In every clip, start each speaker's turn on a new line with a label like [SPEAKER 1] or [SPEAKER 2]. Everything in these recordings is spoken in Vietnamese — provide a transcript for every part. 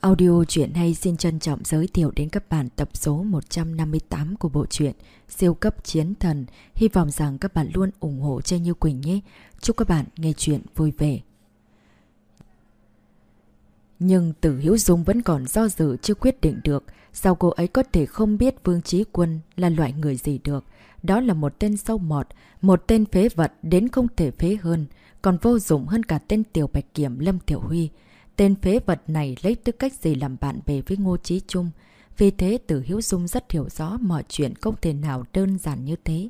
[SPEAKER 1] Audio truyện hay xin trân trọng giới thiệu đến các bạn tập số 158 của bộ truyện Siêu cấp chiến thần. Hy vọng rằng các bạn luôn ủng hộ cho Như Quỳnh nhé. Chúc các bạn nghe truyện vui vẻ. Nhưng Tử Hiếu Dung vẫn còn do dự chưa quyết định được. Sao cô ấy có thể không biết Vương Trí Quân là loại người gì được? Đó là một tên sâu mọt, một tên phế vật đến không thể phế hơn, còn vô dụng hơn cả tên Tiểu Bạch Kiểm Lâm Tiểu Huy. Tên phế vật này lấy tư cách gì làm bạn bè với Ngô Chí Trung. Vì thế Tử Hiếu Dung rất hiểu rõ mọi chuyện không thể nào đơn giản như thế.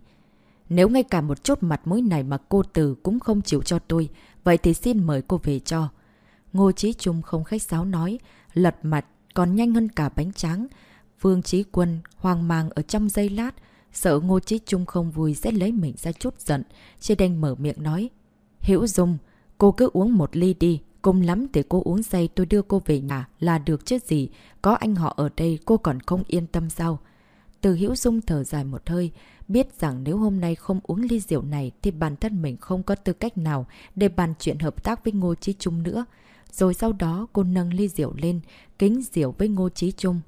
[SPEAKER 1] Nếu ngay cả một chút mặt mũi này mà cô Tử cũng không chịu cho tôi, vậy thì xin mời cô về cho. Ngô Chí Trung không khách sáo nói, lật mặt còn nhanh hơn cả bánh tráng. Vương Chí Quân hoang mang ở trong giây lát, sợ Ngô Chí Trung không vui sẽ lấy mình ra chút giận, chỉ đành mở miệng nói. Hiểu Dung, cô cứ uống một ly đi, Cùng lắm để cô uống say tôi đưa cô về nhà là được chứ gì. Có anh họ ở đây cô còn không yên tâm sao? Từ Hữu Dung thở dài một hơi, biết rằng nếu hôm nay không uống ly rượu này thì bản thân mình không có tư cách nào để bàn chuyện hợp tác với Ngô Chí Trung nữa. Rồi sau đó cô nâng ly rượu lên, kính rượu với Ngô Chí Trung.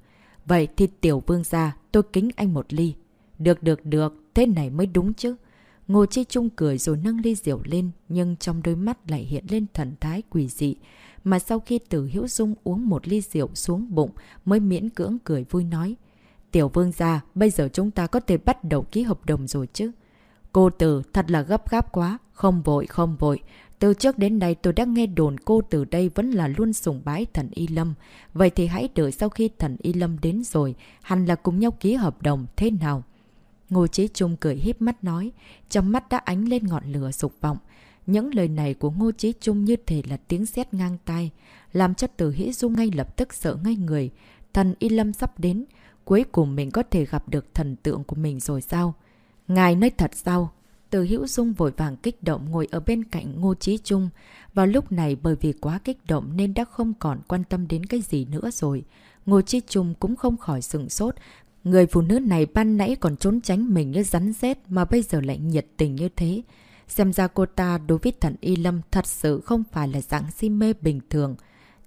[SPEAKER 1] Vậy thì tiểu vương ra, tôi kính anh một ly. Được được được, thế này mới đúng chứ. Ngô Chi Trung cười rồi nâng ly rượu lên, nhưng trong đôi mắt lại hiện lên thần thái quỷ dị. Mà sau khi Tử Hữu Dung uống một ly rượu xuống bụng, mới miễn cưỡng cười vui nói. Tiểu vương gia, bây giờ chúng ta có thể bắt đầu ký hợp đồng rồi chứ. Cô Tử, thật là gấp gáp quá, không vội, không vội. Từ trước đến nay tôi đã nghe đồn cô từ đây vẫn là luôn sùng bái thần Y Lâm. Vậy thì hãy đợi sau khi thần Y Lâm đến rồi, hẳn là cùng nhau ký hợp đồng thế nào? Ngô Chí Trung cười híp mắt nói, trong mắt đã ánh lên ngọn lửa dục vọng. Những lời này của Ngô Chí Trung như thể là tiếng sét ngang tai, làm cho Từ Hĩ Dung ngay lập tức sợ ngay người. Thần Y Lâm sắp đến, cuối cùng mình có thể gặp được thần tượng của mình rồi sao? Ngài nói thật sao? Từ Hữu Dung vội vàng kích động ngồi ở bên cạnh Ngô Chí Trung. Vào lúc này bởi vì quá kích động nên đã không còn quan tâm đến cái gì nữa rồi. Ngô Chí Trung cũng không khỏi sừng sốt, Người phụ nữ này ban nãy còn trốn tránh mình như rắn rết mà bây giờ lại nhiệt tình như thế. Xem ra cô ta đối với thần Y Lâm thật sự không phải là dạng si mê bình thường.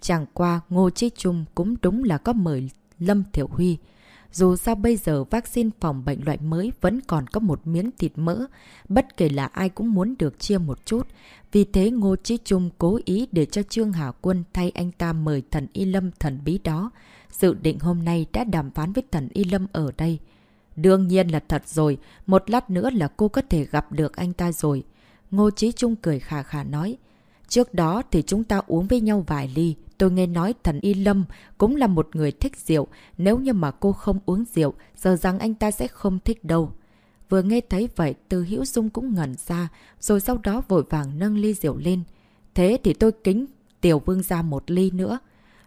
[SPEAKER 1] Chẳng qua Ngô Chí Trung cũng đúng là có mời Lâm Thiểu Huy. Dù sao bây giờ vaccine phòng bệnh loại mới vẫn còn có một miếng thịt mỡ, bất kể là ai cũng muốn được chia một chút. Vì thế Ngô Chí Trung cố ý để cho Trương Hà Quân thay anh ta mời thần Y Lâm thần bí đó. Dự định hôm nay đã đàm phán với thần Y Lâm ở đây. Đương nhiên là thật rồi, một lát nữa là cô có thể gặp được anh ta rồi. Ngô Chí Trung cười khà khà nói. Trước đó thì chúng ta uống với nhau vài ly. Tôi nghe nói thần Y Lâm cũng là một người thích rượu. Nếu như mà cô không uống rượu, giờ rằng anh ta sẽ không thích đâu. Vừa nghe thấy vậy, từ Hữu Dung cũng ngẩn ra, rồi sau đó vội vàng nâng ly rượu lên. Thế thì tôi kính Tiểu Vương ra một ly nữa.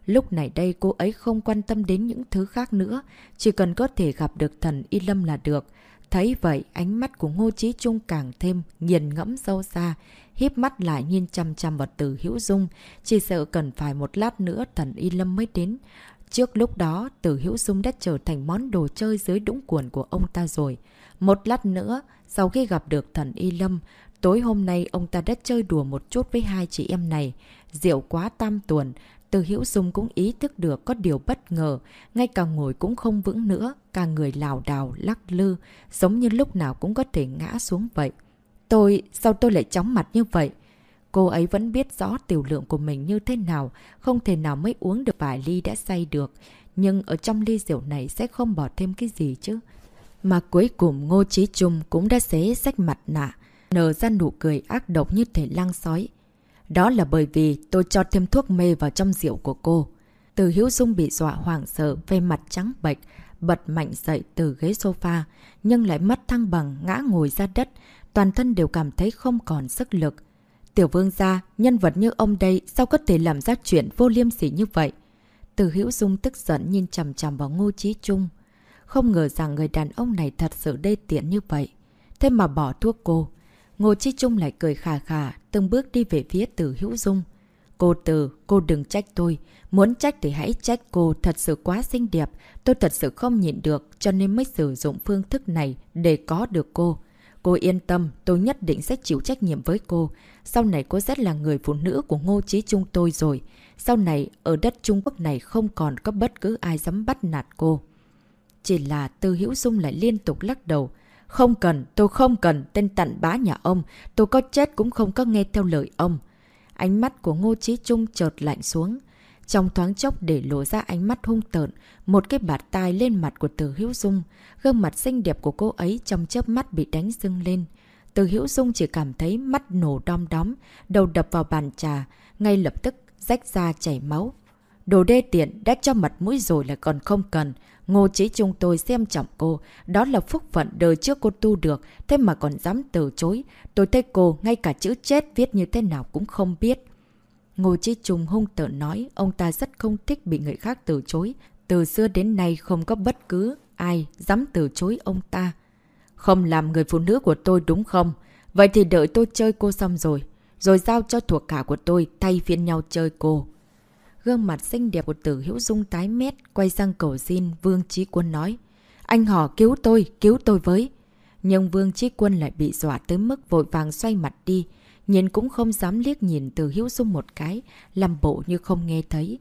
[SPEAKER 1] Lúc này đây cô ấy không quan tâm đến những thứ khác nữa, chỉ cần có thể gặp được thần Y Lâm là được. Thấy vậy, ánh mắt của Ngô Chí Trung càng thêm nghiền ngẫm sâu xa, hiếp mắt lại nhìn chăm chăm vào từ hữu dung, chỉ sợ cần phải một lát nữa thần Y Lâm mới đến. Trước lúc đó, từ hữu dung đã trở thành món đồ chơi dưới đũng cuộn của ông ta rồi. Một lát nữa, sau khi gặp được thần Y Lâm, tối hôm nay ông ta đã chơi đùa một chút với hai chị em này. Rượu quá tam tuần, từ Hữu Dung cũng ý thức được có điều bất ngờ, ngay cả ngồi cũng không vững nữa, cả người lào đào, lắc lư, giống như lúc nào cũng có thể ngã xuống vậy. Tôi, sao tôi lại chóng mặt như vậy? Cô ấy vẫn biết rõ tiểu lượng của mình như thế nào, không thể nào mới uống được vài ly đã say được. Nhưng ở trong ly rượu này sẽ không bỏ thêm cái gì chứ. Mà cuối cùng Ngô Chí Trung cũng đã xé sách mặt nạ, nở ra nụ cười ác độc như thể lang sói. Đó là bởi vì tôi cho thêm thuốc mê vào trong rượu của cô. Từ Hiếu Dung bị dọa hoảng sợ, về mặt trắng bệch, bật mạnh dậy từ ghế sofa, nhưng lại mất thăng bằng ngã ngồi ra đất, toàn thân đều cảm thấy không còn sức lực. Tiểu vương gia, nhân vật như ông đây sao có thể làm ra chuyện vô liêm sỉ như vậy? Từ hữu Dung tức giận nhìn chầm chầm vào Ngô trí Trung. Không ngờ rằng người đàn ông này thật sự đê tiện như vậy. Thế mà bỏ thuốc cô. Ngô trí Trung lại cười khà khà, từng bước đi về phía Từ Hữu Dung. Cô Từ, cô đừng trách tôi. Muốn trách thì hãy trách cô thật sự quá xinh đẹp. Tôi thật sự không nhịn được cho nên mới sử dụng phương thức này để có được cô. Cô yên tâm, tôi nhất định sẽ chịu trách nhiệm với cô. Sau này cô sẽ là người phụ nữ của Ngô Chí Trung tôi rồi. Sau này, ở đất Trung Quốc này không còn có bất cứ ai dám bắt nạt cô. Chỉ là Tư Hữu Dung lại liên tục lắc đầu. Không cần, tôi không cần tên tận bá nhà ông. Tôi có chết cũng không có nghe theo lời ông. Ánh mắt của Ngô Chí Trung chợt lạnh xuống. Trong thoáng chốc để lộ ra ánh mắt hung tợn, một cái bạt tai lên mặt của Từ Hữu Dung, gương mặt xinh đẹp của cô ấy trong chớp mắt bị đánh sưng lên. Từ Hữu Dung chỉ cảm thấy mắt nổ đom đóm, đầu đập vào bàn trà, ngay lập tức rách ra chảy máu. Đồ đê tiện đã cho mặt mũi rồi là còn không cần. Ngô Chí Trung tôi xem trọng cô, đó là phúc phận đời trước cô tu được, thế mà còn dám từ chối. Tôi thấy cô ngay cả chữ chết viết như thế nào cũng không biết. Ngô Chí Trung hung tợn nói ông ta rất không thích bị người khác từ chối. Từ xưa đến nay không có bất cứ ai dám từ chối ông ta. Không làm người phụ nữ của tôi đúng không? Vậy thì đợi tôi chơi cô xong rồi. Rồi giao cho thuộc cả của tôi thay phiên nhau chơi cô. Gương mặt xinh đẹp của tử Hữu Dung tái mét, quay sang cầu xin Vương Trí Quân nói. Anh họ cứu tôi, cứu tôi với. Nhưng Vương Trí Quân lại bị dọa tới mức vội vàng xoay mặt đi. Nhìn cũng không dám liếc nhìn từ Hiếu Dung một cái, làm bộ như không nghe thấy.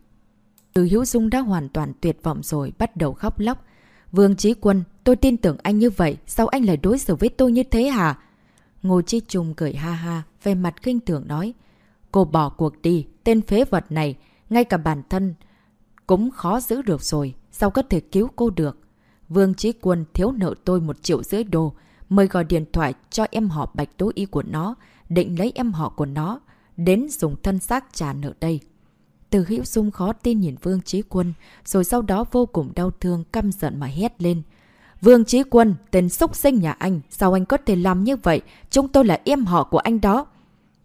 [SPEAKER 1] Từ Hiếu Dung đã hoàn toàn tuyệt vọng rồi, bắt đầu khóc lóc. Vương Trí Quân, tôi tin tưởng anh như vậy, sao anh lại đối xử với tôi như thế hả? Ngô Chi Trung cười ha ha, về mặt kinh tưởng nói. Cô bỏ cuộc đi, tên phế vật này, ngay cả bản thân cũng khó giữ được rồi, sao có thể cứu cô được? Vương Trí Quân thiếu nợ tôi một triệu rưỡi đô, mời gọi điện thoại cho em họ Bạch tối Y của nó, định lấy em họ của nó, đến dùng thân xác trả nợ đây. Từ Hữu Dung khó tin nhìn Vương Trí Quân, rồi sau đó vô cùng đau thương, căm giận mà hét lên. Vương Trí Quân, tên xúc sinh nhà anh, sao anh có thể làm như vậy? Chúng tôi là em họ của anh đó.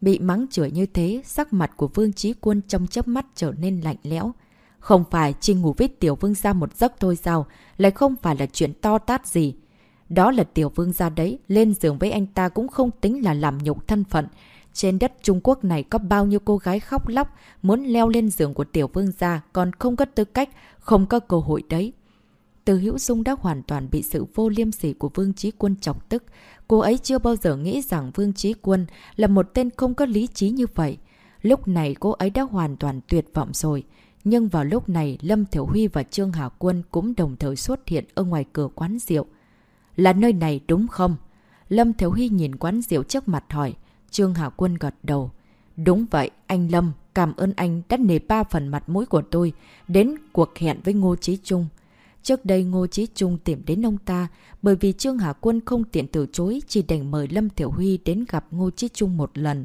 [SPEAKER 1] Bị mắng chửi như thế, sắc mặt của Vương Trí Quân trong chớp mắt trở nên lạnh lẽo. Không phải chỉ ngủ với Tiểu Vương ra một giấc thôi sao, lại không phải là chuyện to tát gì. Đó là Tiểu Vương gia đấy, lên giường với anh ta cũng không tính là làm nhục thân phận. Trên đất Trung Quốc này có bao nhiêu cô gái khóc lóc muốn leo lên giường của Tiểu Vương gia còn không có tư cách, không có cơ hội đấy. Từ Hữu Dung đã hoàn toàn bị sự vô liêm sỉ của Vương Trí Quân chọc tức. Cô ấy chưa bao giờ nghĩ rằng Vương Trí Quân là một tên không có lý trí như vậy. Lúc này cô ấy đã hoàn toàn tuyệt vọng rồi. Nhưng vào lúc này, Lâm Thiểu Huy và Trương Hà Quân cũng đồng thời xuất hiện ở ngoài cửa quán rượu. Là nơi này đúng không? Lâm Thiếu Huy nhìn quán rượu trước mặt hỏi. Trương Hà Quân gật đầu. Đúng vậy, anh Lâm, cảm ơn anh đã nề ba phần mặt mũi của tôi đến cuộc hẹn với Ngô Chí Trung. Trước đây Ngô Chí Trung tìm đến ông ta bởi vì Trương Hà Quân không tiện từ chối chỉ đành mời Lâm Thiểu Huy đến gặp Ngô Chí Trung một lần.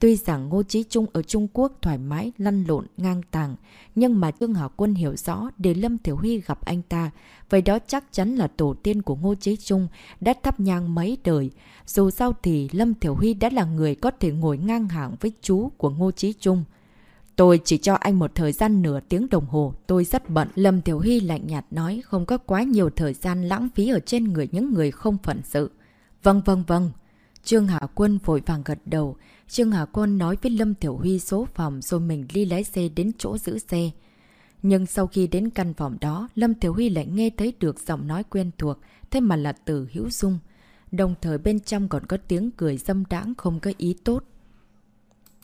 [SPEAKER 1] Tuy rằng Ngô Chí Trung ở Trung Quốc thoải mái, lăn lộn, ngang tàng, nhưng mà Trương Hà Quân hiểu rõ để Lâm Thiểu Huy gặp anh ta, vậy đó chắc chắn là tổ tiên của Ngô Chí Trung đã thắp nhang mấy đời. Dù sao thì Lâm Thiểu Huy đã là người có thể ngồi ngang hàng với chú của Ngô Chí Trung. Tôi chỉ cho anh một thời gian nửa tiếng đồng hồ, tôi rất bận. Lâm Tiểu Huy lạnh nhạt nói không có quá nhiều thời gian lãng phí ở trên người những người không phận sự. Vâng vâng vâng. Trương Hạ Quân vội vàng gật đầu. Trương hà Quân nói với Lâm Tiểu Huy số phòng rồi mình đi lái xe đến chỗ giữ xe. Nhưng sau khi đến căn phòng đó, Lâm Tiểu Huy lại nghe thấy được giọng nói quen thuộc, thế mà là từ Hữu Dung. Đồng thời bên trong còn có tiếng cười dâm đãng không có ý tốt.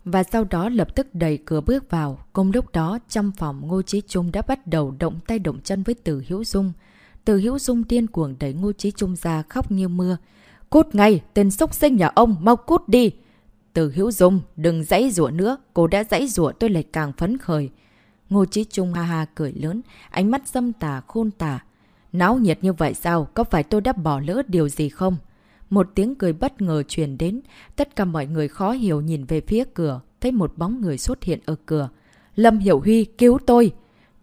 [SPEAKER 1] Và sau đó lập tức đẩy cửa bước vào. Cùng lúc đó, trong phòng Ngô Chí Trung đã bắt đầu động tay động chân với Từ Hữu Dung. Từ Hữu Dung điên cuồng đẩy Ngô Chí Trung ra khóc như mưa. Cút ngay, tên sốc sinh nhà ông, mau cút đi. Từ Hiếu Dung, đừng dãy rủa nữa, cô đã dãy rủa tôi lại càng phấn khởi. Ngô Chí Trung ha ha cười lớn, ánh mắt dâm tà khôn tà. Náo nhiệt như vậy sao, có phải tôi đã bỏ lỡ điều gì không? Một tiếng cười bất ngờ truyền đến, tất cả mọi người khó hiểu nhìn về phía cửa, thấy một bóng người xuất hiện ở cửa. Lâm Hiểu Huy, cứu tôi!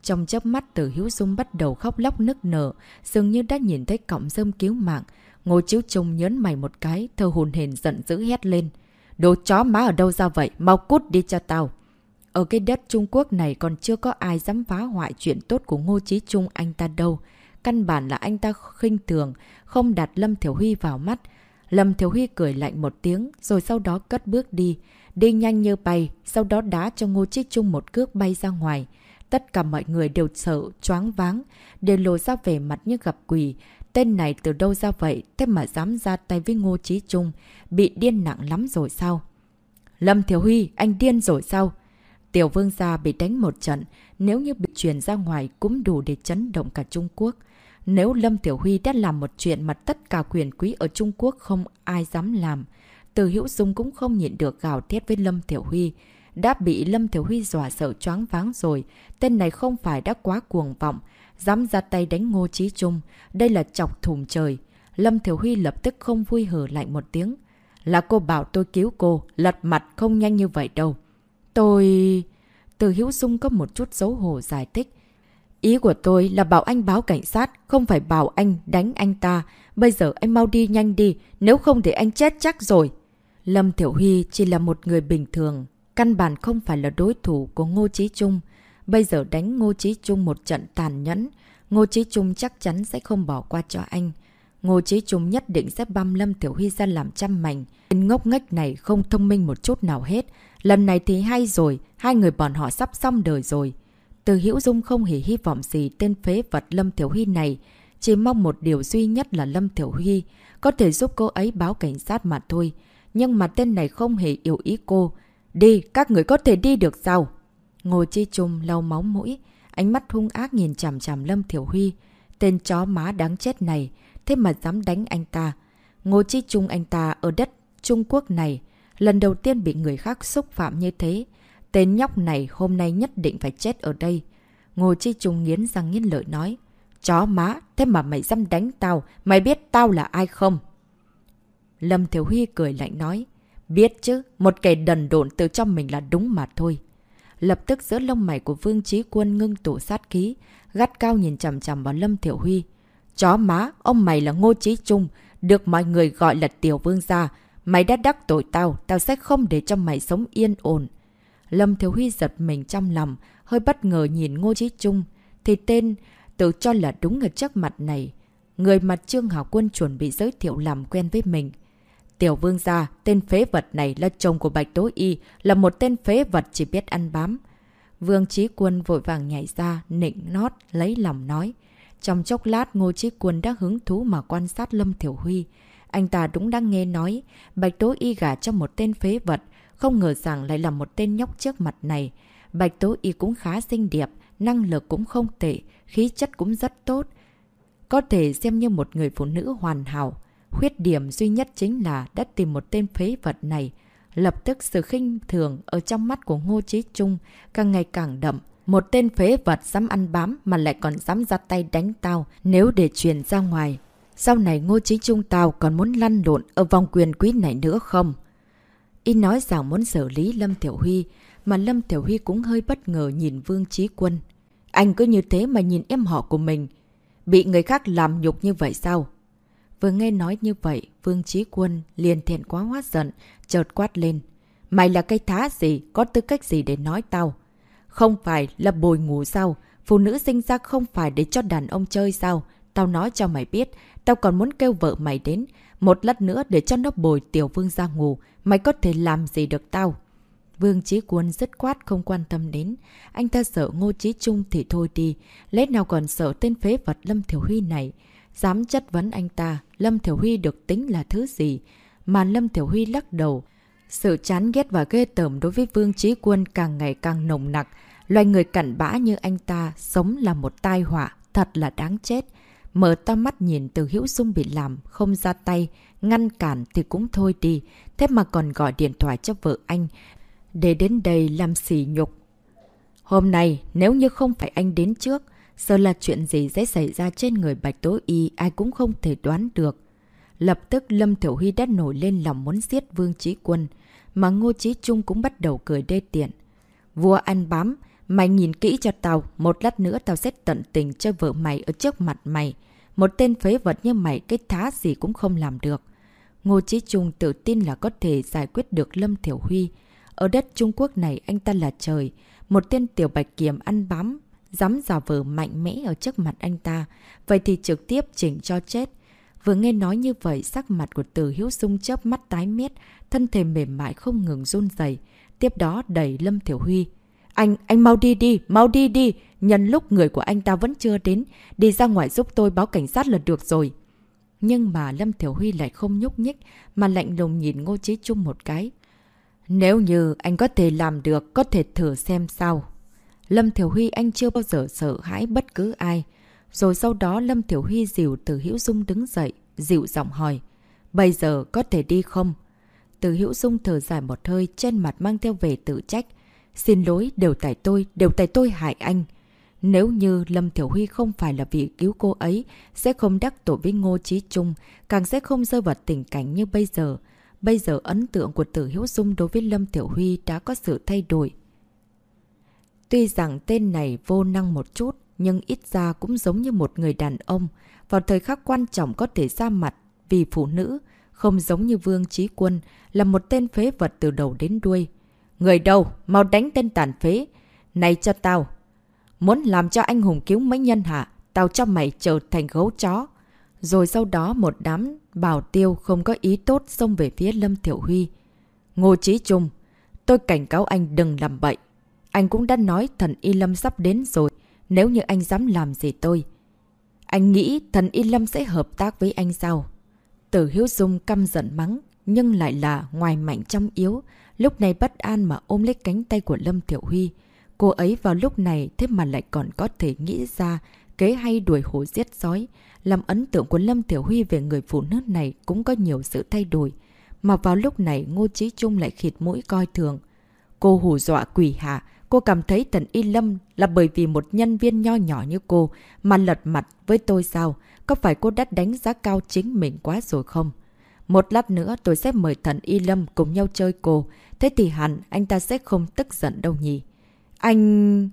[SPEAKER 1] Trong chớp mắt từ Hiếu Dung bắt đầu khóc lóc nức nở, dường như đã nhìn thấy cọng rơm cứu mạng. Ngô Chiếu Trung nhớn mày một cái, thơ hồn hền giận dữ hét lên. Đồ chó má ở đâu ra vậy? Mau cút đi cho tao! Ở cái đất Trung Quốc này còn chưa có ai dám phá hoại chuyện tốt của Ngô Chí Trung anh ta đâu. Căn bản là anh ta khinh thường, không đặt Lâm Thiểu Huy vào mắt. Lâm Thiểu Huy cười lạnh một tiếng, rồi sau đó cất bước đi. Đi nhanh như bay, sau đó đá cho Ngô Chí Trung một cước bay ra ngoài. Tất cả mọi người đều sợ, choáng váng, đều lộ ra vẻ mặt như gặp quỷ. Tên này từ đâu ra vậy, thế mà dám ra tay với Ngô Chí Trung, bị điên nặng lắm rồi sao? Lâm Thiếu Huy, anh điên rồi sao? Tiểu vương gia bị đánh một trận, nếu như bị truyền ra ngoài cũng đủ để chấn động cả Trung Quốc. Nếu Lâm Tiểu Huy đã làm một chuyện mà tất cả quyền quý ở Trung Quốc không ai dám làm, từ Hữu Dung cũng không nhịn được gào thét với Lâm Tiểu Huy. Đã bị Lâm Tiểu Huy dọa sợ choáng váng rồi, tên này không phải đã quá cuồng vọng, dám ra tay đánh Ngô Chí Trung, đây là chọc thùng trời. Lâm Thiểu Huy lập tức không vui hở lạnh một tiếng. Là cô bảo tôi cứu cô, lật mặt không nhanh như vậy đâu. Tôi... Từ Hiếu Dung có một chút xấu hổ giải thích. Ý của tôi là bảo anh báo cảnh sát, không phải bảo anh đánh anh ta. Bây giờ anh mau đi nhanh đi, nếu không thì anh chết chắc rồi. Lâm Thiểu Huy chỉ là một người bình thường, căn bản không phải là đối thủ của Ngô Chí Trung. Bây giờ đánh Ngô Chí Trung một trận tàn nhẫn, Ngô Chí Trung chắc chắn sẽ không bỏ qua cho anh. Ngô Chí Trung nhất định sẽ băm Lâm Tiểu Huy ra làm trăm mảnh. Tên ngốc nghếch này không thông minh một chút nào hết. Lần này thì hay rồi, hai người bọn họ sắp xong đời rồi. Từ Hữu Dung không hề hy vọng gì tên phế vật Lâm Tiểu Huy này. Chỉ mong một điều duy nhất là Lâm Tiểu Huy có thể giúp cô ấy báo cảnh sát mà thôi. Nhưng mà tên này không hề yêu ý cô. Đi, các người có thể đi được sao? Ngô Chi Trung lau máu mũi, ánh mắt hung ác nhìn chằm chằm Lâm Thiểu Huy. Tên chó má đáng chết này, thế mà dám đánh anh ta. Ngô Chi Trung anh ta ở đất Trung Quốc này, lần đầu tiên bị người khác xúc phạm như thế. Tên nhóc này hôm nay nhất định phải chết ở đây. Ngô Chi Trung nghiến răng nghiến lợi nói. Chó má, thế mà mày dám đánh tao, mày biết tao là ai không? Lâm Thiểu Huy cười lạnh nói. Biết chứ, một kẻ đần độn từ trong mình là đúng mà thôi. Lập tức giữa lông mày của Vương Trí Quân ngưng tụ sát khí, gắt cao nhìn chằm chằm vào Lâm Thiểu Huy. Chó má, ông mày là Ngô Trí Trung, được mọi người gọi là Tiểu Vương gia. Mày đã đắc tội tao, tao sẽ không để cho mày sống yên ổn. Lâm Thiếu Huy giật mình trong lòng, hơi bất ngờ nhìn Ngô Trí Trung. Thì tên tự cho là đúng ở trước mặt này. Người mà Trương Hảo Quân chuẩn bị giới thiệu làm quen với mình. Tiểu vương gia, tên phế vật này là chồng của Bạch Tố Y, là một tên phế vật chỉ biết ăn bám. Vương Trí Quân vội vàng nhảy ra, nịnh nót, lấy lòng nói. Trong chốc lát Ngô Trí Quân đã hứng thú mà quan sát Lâm Thiểu Huy. Anh ta đúng đang nghe nói, Bạch Tố Y gả cho một tên phế vật, không ngờ rằng lại là một tên nhóc trước mặt này. Bạch Tố Y cũng khá xinh đẹp, năng lực cũng không tệ, khí chất cũng rất tốt. Có thể xem như một người phụ nữ hoàn hảo. Khuyết điểm duy nhất chính là đã tìm một tên phế vật này. Lập tức sự khinh thường ở trong mắt của Ngô Chí Trung càng ngày càng đậm. Một tên phế vật dám ăn bám mà lại còn dám ra tay đánh tao nếu để truyền ra ngoài. Sau này Ngô Chí Trung tao còn muốn lăn lộn ở vòng quyền quý này nữa không? Y nói rằng muốn xử lý Lâm Tiểu Huy, mà Lâm Tiểu Huy cũng hơi bất ngờ nhìn Vương Chí Quân. Anh cứ như thế mà nhìn em họ của mình. Bị người khác làm nhục như vậy sao? Vừa nghe nói như vậy, Vương Trí Quân liền thiện quá hóa giận, chợt quát lên. Mày là cây thá gì, có tư cách gì để nói tao? Không phải là bồi ngủ sao? Phụ nữ sinh ra không phải để cho đàn ông chơi sao? Tao nói cho mày biết, tao còn muốn kêu vợ mày đến. Một lát nữa để cho nó bồi tiểu vương ra ngủ, mày có thể làm gì được tao? Vương Chí Quân dứt quát không quan tâm đến. Anh ta sợ Ngô Chí Trung thì thôi đi, lẽ nào còn sợ tên phế vật Lâm Thiểu Huy này. Dám chất vấn anh ta, Lâm Thiểu Huy được tính là thứ gì? Mà Lâm Thiểu Huy lắc đầu. Sự chán ghét và ghê tởm đối với Vương Trí Quân càng ngày càng nồng nặc. Loài người cặn bã như anh ta sống là một tai họa, thật là đáng chết. Mở to mắt nhìn từ hữu dung bị làm, không ra tay, ngăn cản thì cũng thôi đi. Thế mà còn gọi điện thoại cho vợ anh, để đến đây làm xỉ nhục. Hôm nay, nếu như không phải anh đến trước, Sợ là chuyện gì sẽ xảy ra trên người Bạch Tố Y ai cũng không thể đoán được. Lập tức Lâm Thiểu Huy đã nổi lên lòng muốn giết Vương Trí Quân, mà Ngô Trí Trung cũng bắt đầu cười đê tiện. Vua ăn bám, mày nhìn kỹ cho tao, một lát nữa tao sẽ tận tình cho vợ mày ở trước mặt mày. Một tên phế vật như mày cái thá gì cũng không làm được. Ngô Trí Trung tự tin là có thể giải quyết được Lâm Thiểu Huy. Ở đất Trung Quốc này anh ta là trời, một tên tiểu bạch kiểm ăn bám dám giả vờ mạnh mẽ ở trước mặt anh ta, vậy thì trực tiếp chỉnh cho chết. Vừa nghe nói như vậy, sắc mặt của Từ Hiếu Dung chớp mắt tái miết, thân thể mềm mại không ngừng run dày. Tiếp đó đẩy Lâm Thiểu Huy. Anh, anh mau đi đi, mau đi đi, nhân lúc người của anh ta vẫn chưa đến, đi ra ngoài giúp tôi báo cảnh sát là được rồi. Nhưng mà Lâm Thiểu Huy lại không nhúc nhích, mà lạnh lùng nhìn Ngô Chí Trung một cái. Nếu như anh có thể làm được, có thể thử xem sao. Lâm Thiểu Huy anh chưa bao giờ sợ hãi bất cứ ai. Rồi sau đó Lâm Thiểu Huy dìu từ Hữu Dung đứng dậy, dịu giọng hỏi. Bây giờ có thể đi không? Từ Hữu Dung thở dài một hơi, trên mặt mang theo về tự trách. Xin lỗi, đều tại tôi, đều tại tôi hại anh. Nếu như Lâm Thiểu Huy không phải là vì cứu cô ấy, sẽ không đắc tội với Ngô Chí Trung, càng sẽ không rơi vào tình cảnh như bây giờ. Bây giờ ấn tượng của Tử Hiễu Dung đối với Lâm Thiểu Huy đã có sự thay đổi. Tuy rằng tên này vô năng một chút, nhưng ít ra cũng giống như một người đàn ông. Vào thời khắc quan trọng có thể ra mặt vì phụ nữ, không giống như Vương Trí Quân, là một tên phế vật từ đầu đến đuôi. Người đâu? Mau đánh tên tàn phế. Này cho tao, Muốn làm cho anh hùng cứu mấy nhân hạ, tao cho mày trở thành gấu chó. Rồi sau đó một đám bảo tiêu không có ý tốt xông về phía Lâm Thiểu Huy. Ngô trí Trung, tôi cảnh cáo anh đừng làm bậy. Anh cũng đã nói thần Y Lâm sắp đến rồi, nếu như anh dám làm gì tôi. Anh nghĩ thần Y Lâm sẽ hợp tác với anh sao? Tử Hiếu Dung căm giận mắng, nhưng lại là ngoài mạnh trong yếu. Lúc này bất an mà ôm lấy cánh tay của Lâm Thiểu Huy. Cô ấy vào lúc này thế mà lại còn có thể nghĩ ra kế hay đuổi hổ giết sói. Làm ấn tượng của Lâm Tiểu Huy về người phụ nữ này cũng có nhiều sự thay đổi. Mà vào lúc này Ngô Chí Trung lại khịt mũi coi thường. Cô hù dọa quỷ hạ, cô cảm thấy thần Y Lâm là bởi vì một nhân viên nho nhỏ như cô mà lật mặt với tôi sao? Có phải cô đã đánh giá cao chính mình quá rồi không? Một lát nữa tôi sẽ mời thần Y Lâm cùng nhau chơi cô. Thế thì hẳn anh ta sẽ không tức giận đâu nhỉ? Anh...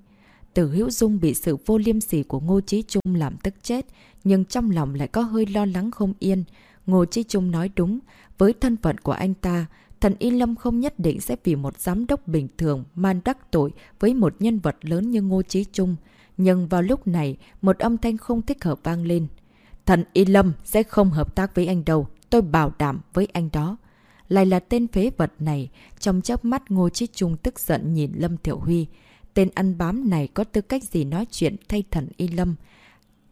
[SPEAKER 1] Tử Hữu Dung bị sự vô liêm sỉ của Ngô Chí Trung làm tức chết, nhưng trong lòng lại có hơi lo lắng không yên. Ngô Chí Trung nói đúng, với thân phận của anh ta, thần Y Lâm không nhất định sẽ vì một giám đốc bình thường man đắc tội với một nhân vật lớn như Ngô Chí Trung. Nhưng vào lúc này, một âm thanh không thích hợp vang lên. Thần Y Lâm sẽ không hợp tác với anh đâu, tôi bảo đảm với anh đó. Lại là tên phế vật này, trong chớp mắt Ngô Chí Trung tức giận nhìn Lâm Thiểu Huy. Tên ăn bám này có tư cách gì nói chuyện thay thần Y Lâm?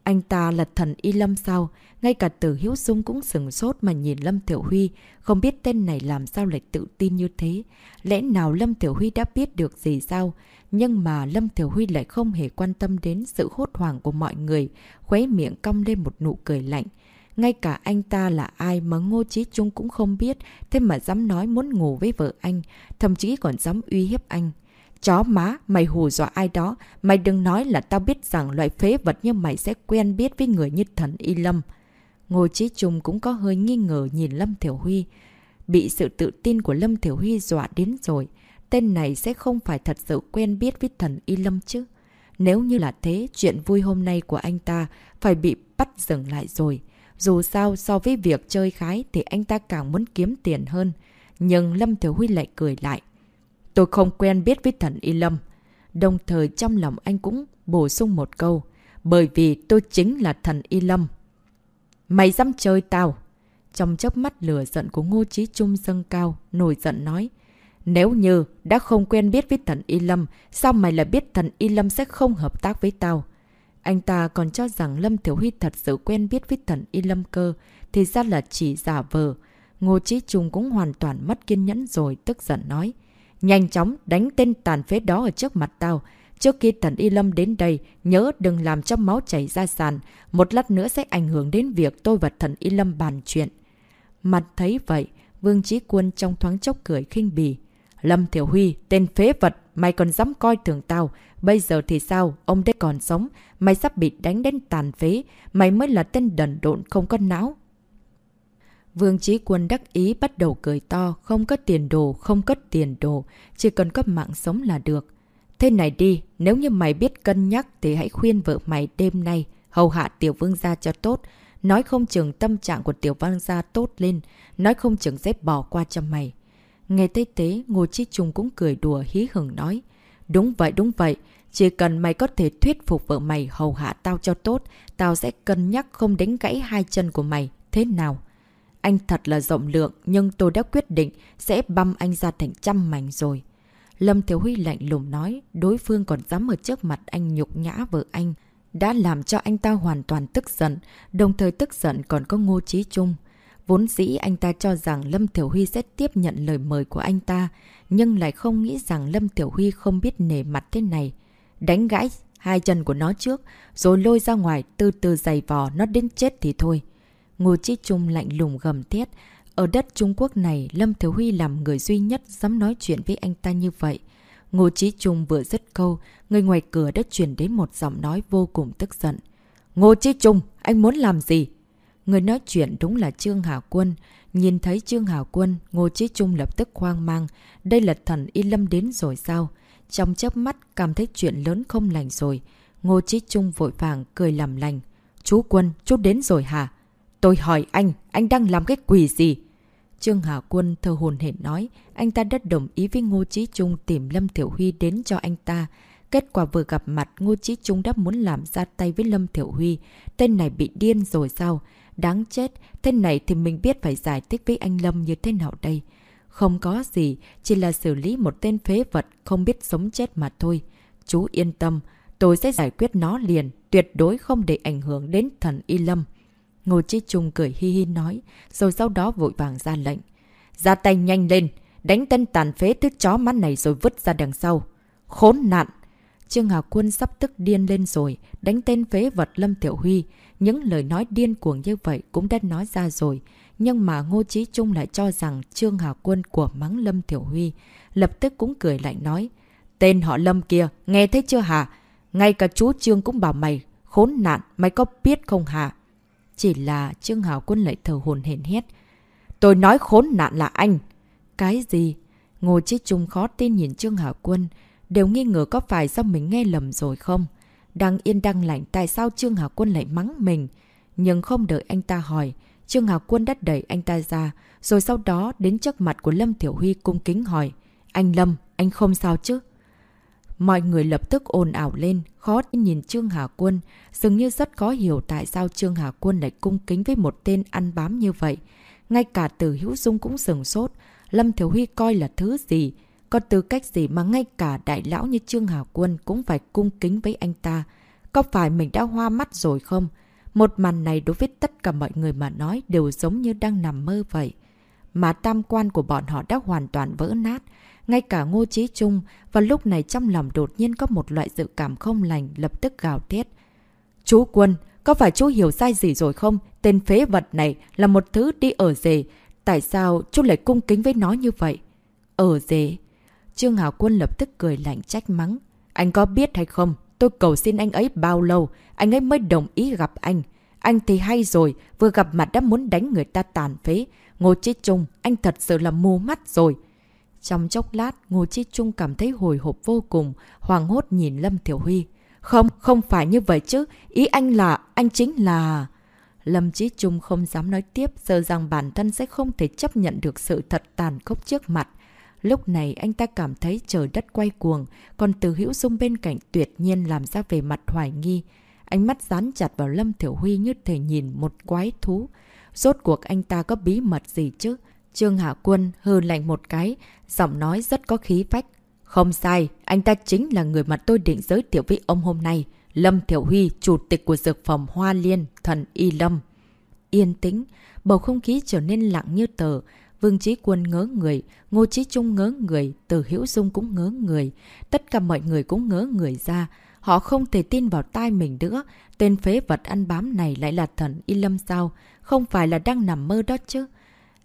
[SPEAKER 1] Anh ta là thần Y Lâm sao? Ngay cả tử Hiếu Dung cũng sừng sốt mà nhìn Lâm Tiểu Huy. Không biết tên này làm sao lại tự tin như thế? Lẽ nào Lâm Tiểu Huy đã biết được gì sao? Nhưng mà Lâm Tiểu Huy lại không hề quan tâm đến sự hốt hoảng của mọi người. Khuấy miệng cong lên một nụ cười lạnh. Ngay cả anh ta là ai mà Ngô Chí Trung cũng không biết, thế mà dám nói muốn ngủ với vợ anh, thậm chí còn dám uy hiếp anh. Chó má, mày hù dọa ai đó. Mày đừng nói là tao biết rằng loại phế vật như mày sẽ quen biết với người như thần Y Lâm. Ngô Chí Trung cũng có hơi nghi ngờ nhìn Lâm Thiểu Huy. Bị sự tự tin của Lâm Thiểu Huy dọa đến rồi. Tên này sẽ không phải thật sự quen biết với thần Y Lâm chứ. Nếu như là thế, chuyện vui hôm nay của anh ta phải bị bắt dừng lại rồi. Dù sao, so với việc chơi khái thì anh ta càng muốn kiếm tiền hơn. Nhưng Lâm Thiểu Huy lại cười lại. Tôi không quen biết với thần Y Lâm. Đồng thời trong lòng anh cũng bổ sung một câu. Bởi vì tôi chính là thần Y Lâm. Mày dám chơi tao. Trong chớp mắt lửa giận của Ngô Chí Trung dâng cao, nổi giận nói. Nếu như đã không quen biết với thần Y Lâm, sao mày lại biết thần Y Lâm sẽ không hợp tác với tao? Anh ta còn cho rằng Lâm Thiểu Huy thật sự quen biết với thần Y Lâm cơ, thì ra là chỉ giả vờ. Ngô Chí Trung cũng hoàn toàn mất kiên nhẫn rồi, tức giận nói. Nhanh chóng đánh tên tàn phế đó ở trước mặt tao. Trước khi thần Y Lâm đến đây, nhớ đừng làm cho máu chảy ra sàn. Một lát nữa sẽ ảnh hưởng đến việc tôi và thần Y Lâm bàn chuyện. Mặt thấy vậy, Vương Trí Quân trong thoáng chốc cười khinh bỉ. Lâm Thiểu Huy, tên phế vật, mày còn dám coi thường tao. Bây giờ thì sao, ông đây còn sống. Mày sắp bị đánh đến tàn phế. Mày mới là tên đần độn không có não. Vương Trí Quân đắc ý bắt đầu cười to, không có tiền đồ, không có tiền đồ, chỉ cần có mạng sống là được. Thế này đi, nếu như mày biết cân nhắc thì hãy khuyên vợ mày đêm nay hầu hạ tiểu vương gia cho tốt. Nói không chừng tâm trạng của tiểu vương gia tốt lên, nói không chừng sẽ bỏ qua cho mày. Nghe tới tế, Ngô Chí Trung cũng cười đùa hí hửng nói. Đúng vậy, đúng vậy. Chỉ cần mày có thể thuyết phục vợ mày hầu hạ tao cho tốt, tao sẽ cân nhắc không đánh gãy hai chân của mày. Thế nào? Anh thật là rộng lượng, nhưng tôi đã quyết định sẽ băm anh ra thành trăm mảnh rồi. Lâm Thiếu Huy lạnh lùng nói, đối phương còn dám ở trước mặt anh nhục nhã vợ anh. đã làm cho anh ta hoàn toàn tức giận, đồng thời tức giận còn có Ngô Chí Trung. Vốn dĩ anh ta cho rằng Lâm Thiểu Huy sẽ tiếp nhận lời mời của anh ta, nhưng lại không nghĩ rằng Lâm Thiểu Huy không biết nề mặt thế này. Đánh gãy hai chân của nó trước, rồi lôi ra ngoài từ từ giày vò nó đến chết thì thôi. Ngô Chí Trung lạnh lùng gầm thét. Ở đất Trung Quốc này, Lâm Thiếu Huy làm người duy nhất dám nói chuyện với anh ta như vậy. Ngô Chí Trung vừa dứt câu, người ngoài cửa đã chuyển đến một giọng nói vô cùng tức giận. Ngô Chí Trung, anh muốn làm gì? Người nói chuyện đúng là Trương Hà Quân. Nhìn thấy Trương Hà Quân, Ngô Chí Trung lập tức hoang mang. Đây là thần Y Lâm đến rồi sao? Trong chớp mắt cảm thấy chuyện lớn không lành rồi. Ngô Chí Trung vội vàng cười làm lành. Chú Quân, chú đến rồi hả? Tôi hỏi anh, anh đang làm cái quỷ gì? Trương Hà Quân thơ hồn hển nói, anh ta đã đồng ý với Ngô Chí Trung tìm Lâm Thiểu Huy đến cho anh ta. Kết quả vừa gặp mặt, Ngô Chí Trung đã muốn làm ra tay với Lâm Thiểu Huy. Tên này bị điên rồi sao? Đáng chết, thế này thì mình biết phải giải thích với anh Lâm như thế nào đây? Không có gì, chỉ là xử lý một tên phế vật không biết sống chết mà thôi. Chú yên tâm, tôi sẽ giải quyết nó liền, tuyệt đối không để ảnh hưởng đến thần Y Lâm. Ngô Chí Trung cười hi hi nói, rồi sau đó vội vàng ra lệnh. Ra tay nhanh lên, đánh tên tàn phế thứ chó mắt này rồi vứt ra đằng sau. Khốn nạn! Trương Hà Quân sắp tức điên lên rồi, đánh tên phế vật Lâm Tiểu Huy. Những lời nói điên cuồng như vậy cũng đã nói ra rồi. Nhưng mà Ngô Chí Trung lại cho rằng Trương Hà Quân của mắng Lâm Tiểu Huy. Lập tức cũng cười lạnh nói. Tên họ Lâm kia, nghe thấy chưa hả? Ngay cả chú Trương cũng bảo mày, khốn nạn, mày có biết không hả? Chỉ là Trương Hảo Quân lại thở hồn hển hét. Tôi nói khốn nạn là anh. Cái gì? Ngô Chí Trung khó tin nhìn Trương Hảo Quân. Đều nghi ngờ có phải do mình nghe lầm rồi không? Đang yên đang lạnh tại sao Trương Hảo Quân lại mắng mình? Nhưng không đợi anh ta hỏi. Trương Hảo Quân đắt đẩy anh ta ra. Rồi sau đó đến trước mặt của Lâm Thiểu Huy cung kính hỏi. Anh Lâm, anh không sao chứ? Mọi người lập tức ồn ảo lên, khó nhìn Trương Hà Quân, dường như rất khó hiểu tại sao Trương Hà Quân lại cung kính với một tên ăn bám như vậy. Ngay cả từ Hữu Dung cũng sừng sốt, Lâm thiếu Huy coi là thứ gì, có tư cách gì mà ngay cả đại lão như Trương Hà Quân cũng phải cung kính với anh ta. Có phải mình đã hoa mắt rồi không? Một màn này đối với tất cả mọi người mà nói đều giống như đang nằm mơ vậy. Mà tam quan của bọn họ đã hoàn toàn vỡ nát. Ngay cả Ngô Chí Trung và lúc này trong lòng đột nhiên có một loại dự cảm không lành lập tức gào thét. Chú Quân, có phải chú hiểu sai gì rồi không? Tên phế vật này là một thứ đi ở rể. Tại sao chú lại cung kính với nó như vậy? Ở rể? Trương Hảo Quân lập tức cười lạnh trách mắng. Anh có biết hay không? Tôi cầu xin anh ấy bao lâu, anh ấy mới đồng ý gặp anh. Anh thì hay rồi, vừa gặp mặt đã muốn đánh người ta tàn phế. Ngô Chí Trung, anh thật sự là mù mắt rồi. Trong chốc lát, Ngô Chí Trung cảm thấy hồi hộp vô cùng, hoàng hốt nhìn Lâm Thiểu Huy. Không, không phải như vậy chứ. Ý anh là, anh chính là... Lâm Chí Trung không dám nói tiếp, sợ rằng bản thân sẽ không thể chấp nhận được sự thật tàn khốc trước mặt. Lúc này anh ta cảm thấy trời đất quay cuồng, còn từ hữu dung bên cạnh tuyệt nhiên làm ra về mặt hoài nghi. Ánh mắt dán chặt vào Lâm Thiểu Huy như thể nhìn một quái thú. Rốt cuộc anh ta có bí mật gì chứ? Trương Hạ Quân hư lạnh một cái, giọng nói rất có khí phách. Không sai, anh ta chính là người mà tôi định giới thiệu với ông hôm nay. Lâm Thiểu Huy, chủ tịch của dược phẩm Hoa Liên, thần Y Lâm. Yên tĩnh, bầu không khí trở nên lặng như tờ. Vương Trí Quân ngớ người, Ngô Trí Trung ngớ người, Từ hiễu Dung cũng ngớ người. Tất cả mọi người cũng ngớ người ra. Họ không thể tin vào tai mình nữa. Tên phế vật ăn bám này lại là thần Y Lâm sao? Không phải là đang nằm mơ đó chứ?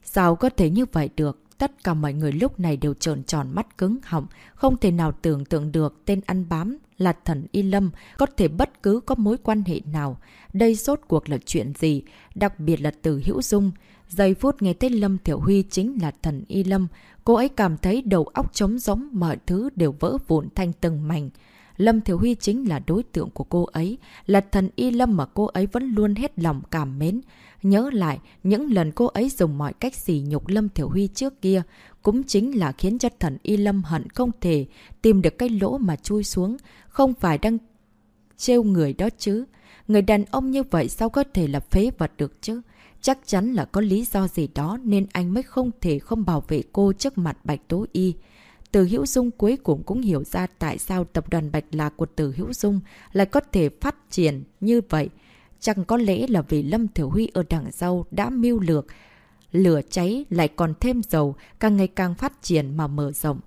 [SPEAKER 1] Sao có thể như vậy được? Tất cả mọi người lúc này đều tròn tròn mắt cứng họng, không thể nào tưởng tượng được tên ăn bám là thần Y Lâm có thể bất cứ có mối quan hệ nào. Đây rốt cuộc là chuyện gì? Đặc biệt là từ Hữu Dung. Giây phút nghe tên Lâm Thiểu Huy chính là thần Y Lâm. Cô ấy cảm thấy đầu óc trống giống, mọi thứ đều vỡ vụn thành từng mảnh. Lâm Thiểu Huy chính là đối tượng của cô ấy, là thần Y Lâm mà cô ấy vẫn luôn hết lòng cảm mến. Nhớ lại, những lần cô ấy dùng mọi cách xỉ nhục Lâm Thiểu Huy trước kia, cũng chính là khiến cho thần Y Lâm hận không thể tìm được cái lỗ mà chui xuống, không phải đang trêu người đó chứ. Người đàn ông như vậy sao có thể là phế vật được chứ? Chắc chắn là có lý do gì đó nên anh mới không thể không bảo vệ cô trước mặt Bạch Tố Y. Từ Hữu Dung cuối cùng cũng hiểu ra tại sao tập đoàn Bạch Lạc của Từ Hữu Dung lại có thể phát triển như vậy. Chẳng có lẽ là vì Lâm Thiểu Huy ở đằng sau đã mưu lược. Lửa cháy lại còn thêm dầu, càng ngày càng phát triển mà mở rộng.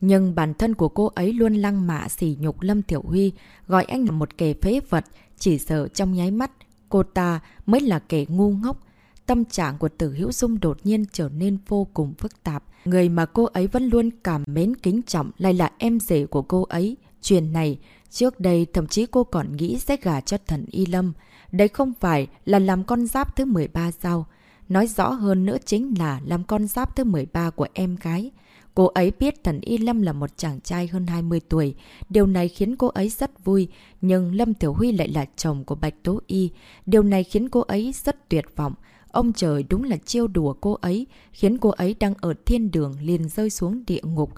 [SPEAKER 1] Nhưng bản thân của cô ấy luôn lăng mạ sỉ nhục Lâm Thiểu Huy, gọi anh là một kẻ phế vật, chỉ sợ trong nháy mắt, cô ta mới là kẻ ngu ngốc. Tâm trạng của Tử Hữu Dung đột nhiên trở nên vô cùng phức tạp. Người mà cô ấy vẫn luôn cảm mến kính trọng lại là em rể của cô ấy. Chuyện này, trước đây thậm chí cô còn nghĩ sẽ gả cho thần Y Lâm. Đấy không phải là làm con giáp thứ 13 sao? Nói rõ hơn nữa chính là làm con giáp thứ 13 của em gái. Cô ấy biết thần Y Lâm là một chàng trai hơn 20 tuổi. Điều này khiến cô ấy rất vui. Nhưng Lâm Tiểu Huy lại là chồng của Bạch Tố Y. Điều này khiến cô ấy rất tuyệt vọng. Ông trời đúng là chiêu đùa cô ấy, khiến cô ấy đang ở thiên đường liền rơi xuống địa ngục.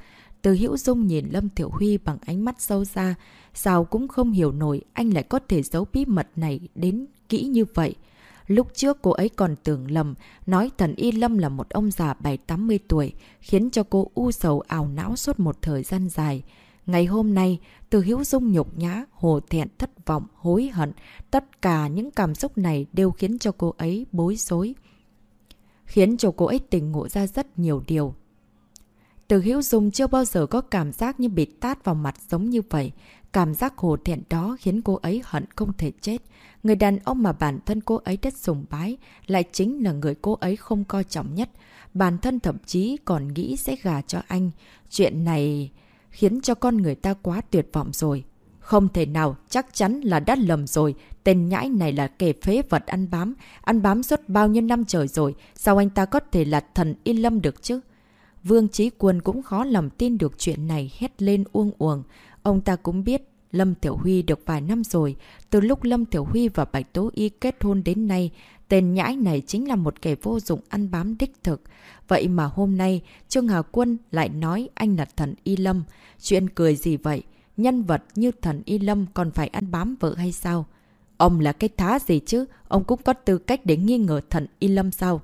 [SPEAKER 1] Từ Hữu Dung nhìn Lâm Tiểu Huy bằng ánh mắt sâu xa, sao cũng không hiểu nổi anh lại có thể giấu bí mật này đến kỹ như vậy. Lúc trước cô ấy còn tưởng lầm, nói thần Y Lâm là một ông già 7-80 tuổi, khiến cho cô u sầu ảo não suốt một thời gian dài. Ngày hôm nay, từ Hiếu Dung nhục nhã, hồ thẹn, thất vọng, hối hận, tất cả những cảm xúc này đều khiến cho cô ấy bối rối. Khiến cho cô ấy tỉnh ngộ ra rất nhiều điều. Từ Hiếu Dung chưa bao giờ có cảm giác như bị tát vào mặt giống như vậy. Cảm giác hồ thẹn đó khiến cô ấy hận không thể chết. Người đàn ông mà bản thân cô ấy rất sùng bái lại chính là người cô ấy không coi trọng nhất. Bản thân thậm chí còn nghĩ sẽ gà cho anh. Chuyện này khiến cho con người ta quá tuyệt vọng rồi. Không thể nào, chắc chắn là đã lầm rồi. Tên nhãi này là kẻ phế vật ăn bám. Ăn bám suốt bao nhiêu năm trời rồi. Sao anh ta có thể là thần y lâm được chứ? Vương Trí Quân cũng khó lòng tin được chuyện này hét lên uông uồng. Ông ta cũng biết Lâm Tiểu Huy được vài năm rồi. Từ lúc Lâm Tiểu Huy và Bạch Tố Y kết hôn đến nay, tên nhãi này chính là một kẻ vô dụng ăn bám đích thực. Vậy mà hôm nay, Trương Hà Quân lại nói anh là thần Y Lâm. Chuyện cười gì vậy? Nhân vật như thần Y Lâm còn phải ăn bám vợ hay sao? Ông là cái thá gì chứ? Ông cũng có tư cách để nghi ngờ thần Y Lâm sao?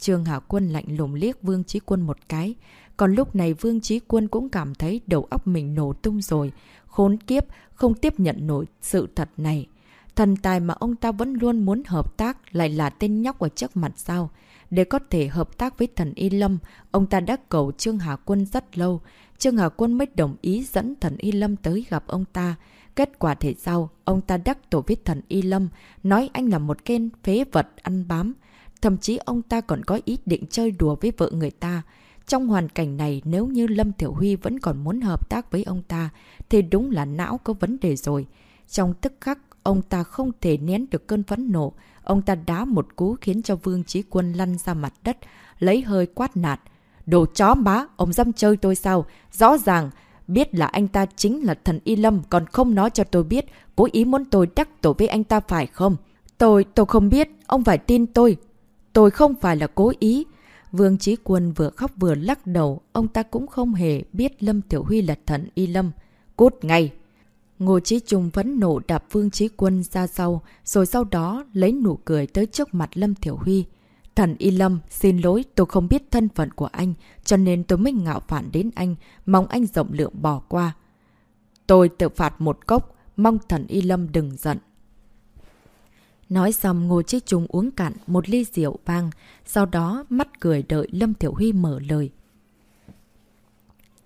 [SPEAKER 1] Trương Hà Quân lạnh lùng liếc Vương Trí Quân một cái. Còn lúc này Vương Trí Quân cũng cảm thấy đầu óc mình nổ tung rồi. Khốn kiếp, không tiếp nhận nổi sự thật này. Thần tài mà ông ta vẫn luôn muốn hợp tác lại là tên nhóc ở trước mặt sao? Để có thể hợp tác với thần Y Lâm, ông ta đã cầu Trương Hà Quân rất lâu. Trương Hà Quân mới đồng ý dẫn thần Y Lâm tới gặp ông ta. Kết quả thể sau, ông ta đắc tổ với thần Y Lâm, nói anh là một kênh phế vật ăn bám. Thậm chí ông ta còn có ý định chơi đùa với vợ người ta. Trong hoàn cảnh này, nếu như Lâm Thiểu Huy vẫn còn muốn hợp tác với ông ta, thì đúng là não có vấn đề rồi. Trong tức khắc, ông ta không thể nén được cơn phẫn nộ. Ông ta đá một cú khiến cho Vương Trí Quân lăn ra mặt đất, lấy hơi quát nạt. Đồ chó má, ông dâm chơi tôi sao? Rõ ràng, biết là anh ta chính là thần Y Lâm, còn không nói cho tôi biết, cố ý muốn tôi đắc tổ với anh ta phải không? Tôi, tôi không biết, ông phải tin tôi. Tôi không phải là cố ý. Vương Trí Quân vừa khóc vừa lắc đầu, ông ta cũng không hề biết Lâm Tiểu Huy là thần Y Lâm. Cút ngay! Ngô trí Trung vẫn nổ đạp Vương Trí Quân ra sau, rồi sau đó lấy nụ cười tới trước mặt Lâm Tiểu Huy. Thần Y Lâm, xin lỗi, tôi không biết thân phận của anh, cho nên tôi mới ngạo phản đến anh, mong anh rộng lượng bỏ qua. Tôi tự phạt một cốc, mong thần Y Lâm đừng giận. Nói xong Ngô Chí Trung uống cạn một ly rượu vang, sau đó mắt cười đợi Lâm Tiểu Huy mở lời.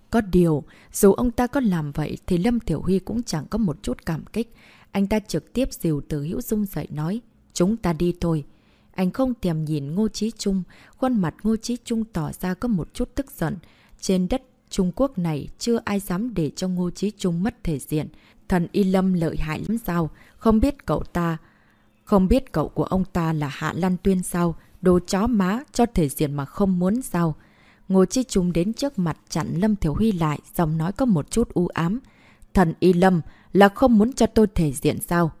[SPEAKER 1] Có điều, dù ông ta có làm vậy thì Lâm Tiểu Huy cũng chẳng có một chút cảm kích. Anh ta trực tiếp dìu từ hữu dung dậy nói, chúng ta đi thôi. Anh không thèm nhìn Ngô Chí Trung, khuôn mặt Ngô Chí Trung tỏ ra có một chút tức giận. Trên đất Trung Quốc này chưa ai dám để cho Ngô Chí Trung mất thể diện. Thần Y Lâm lợi hại lắm sao, không biết cậu ta... Không biết cậu của ông ta là Hạ Lan Tuyên sao, đồ chó má cho thể diện mà không muốn sao. Ngô Chi Trung đến trước mặt chặn Lâm Thiểu Huy lại, giọng nói có một chút u ám. Thần Y Lâm là không muốn cho tôi thể diện sao?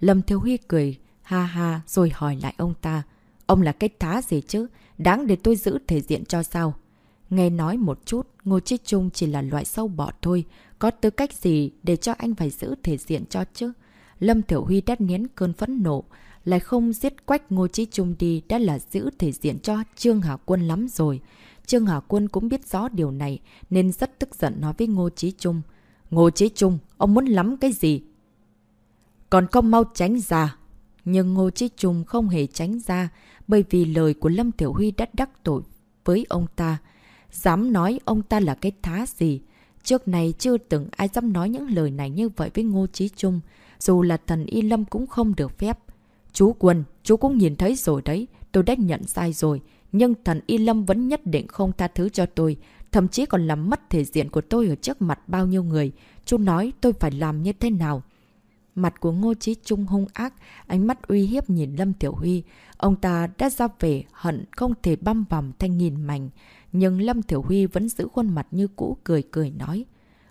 [SPEAKER 1] Lâm Thiểu Huy cười, ha ha, rồi hỏi lại ông ta. Ông là cái thá gì chứ? Đáng để tôi giữ thể diện cho sao? Nghe nói một chút, Ngô Chi Trung chỉ là loại sâu bọ thôi. Có tư cách gì để cho anh phải giữ thể diện cho chứ? Lâm Thiểu Huy đã nén cơn phẫn nộ, lại không giết quách Ngô Chí Trung đi đã là giữ thể diện cho Trương Hà Quân lắm rồi. Trương Hà Quân cũng biết rõ điều này nên rất tức giận nói với Ngô Chí Trung. Ngô Chí Trung, ông muốn lắm cái gì? Còn không mau tránh ra. Nhưng Ngô Chí Trung không hề tránh ra bởi vì lời của Lâm Tiểu Huy đã đắc tội với ông ta. Dám nói ông ta là cái thá gì? Trước này chưa từng ai dám nói những lời này như vậy với Ngô Chí Trung. Dù là thần Y Lâm cũng không được phép. Chú Quân, chú cũng nhìn thấy rồi đấy. Tôi đã nhận sai rồi. Nhưng thần Y Lâm vẫn nhất định không tha thứ cho tôi. Thậm chí còn làm mất thể diện của tôi ở trước mặt bao nhiêu người. Chú nói tôi phải làm như thế nào? Mặt của Ngô Chí Trung hung ác, ánh mắt uy hiếp nhìn Lâm Tiểu Huy. Ông ta đã ra về hận không thể băm vằm thanh nghìn mảnh. Nhưng Lâm Tiểu Huy vẫn giữ khuôn mặt như cũ cười cười nói.